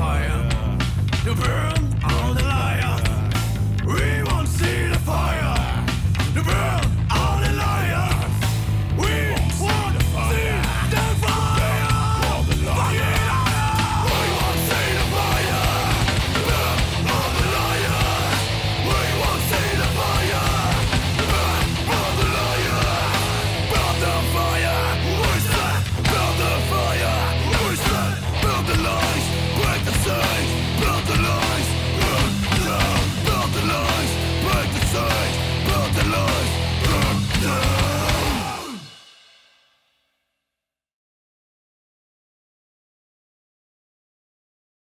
fire to burn.